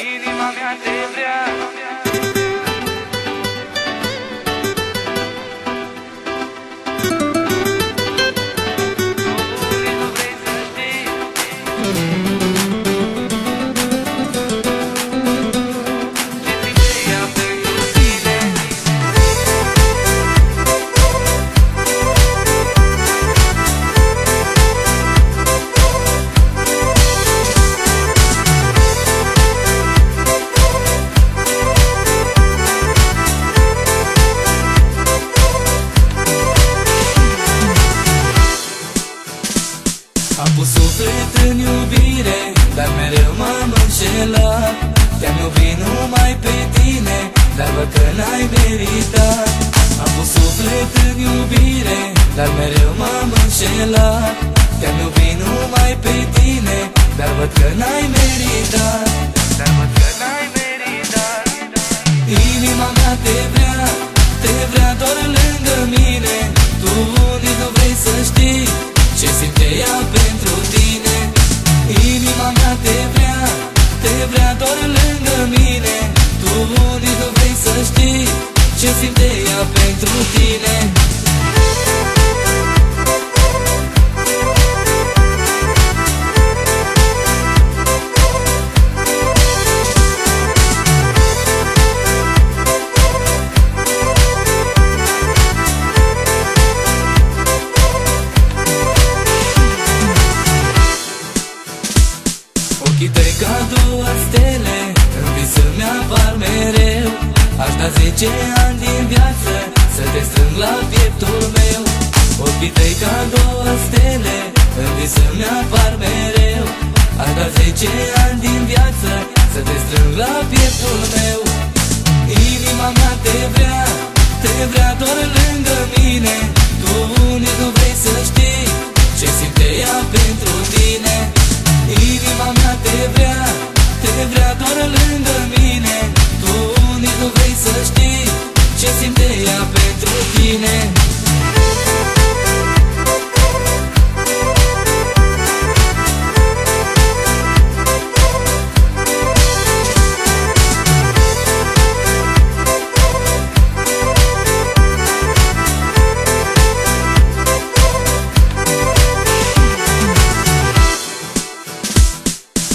Inima mea te vrea. Am pus suflet în iubire, dar mereu m-am înșelat. Te-am iubit numai pe tine, dar văd că n-ai meritat. Am pus suflet în iubire, dar mereu m-am înșelat. Te-am iubit numai pe tine, dar văd că n-ai meritat. Dar văd că n-ai meritat. Inima mea te vrea, te vrea doar lângă mine. Tu nici nu vrei să știi ce simte ea pentru ce simte ea pentru tine. Ochii tăi ca două stele În visul mi-apar mereu Aș da zece ani din viață Să te strâng la pieptul meu. Ochii tăi ca două stele În visul mi-apar mereu. Aș da zece ani din viață Să te strâng la pieptul meu. Inima mea te vrea Te vrea doar lângă mine. Tu nici nu vrei să știi Ce simte ea pentru tine. Inima mea te vrea, te vrea doar lângă mine să știi ce simte ea pentru tine.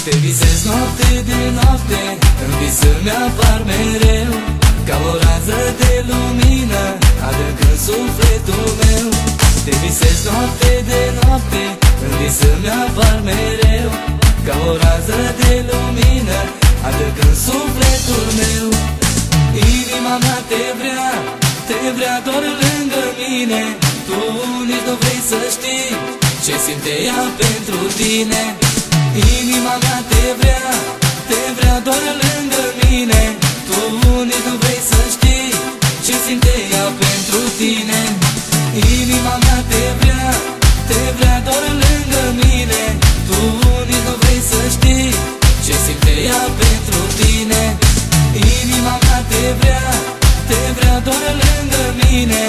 Te visez noapte de noapte În visă mi-apar mereu Ca o rază de lumină Adâncând sufletul meu. Te visez noapte de noapte În visă mi-apar mereu. Ca o rază de lumină Adâncând sufletul meu. Inima mea te vrea Te vrea doar lângă mine. Tu nici nu vrei să știi Ce simte ea pentru tine. Inima mea te vrea, te vrea doar lângă Imaginez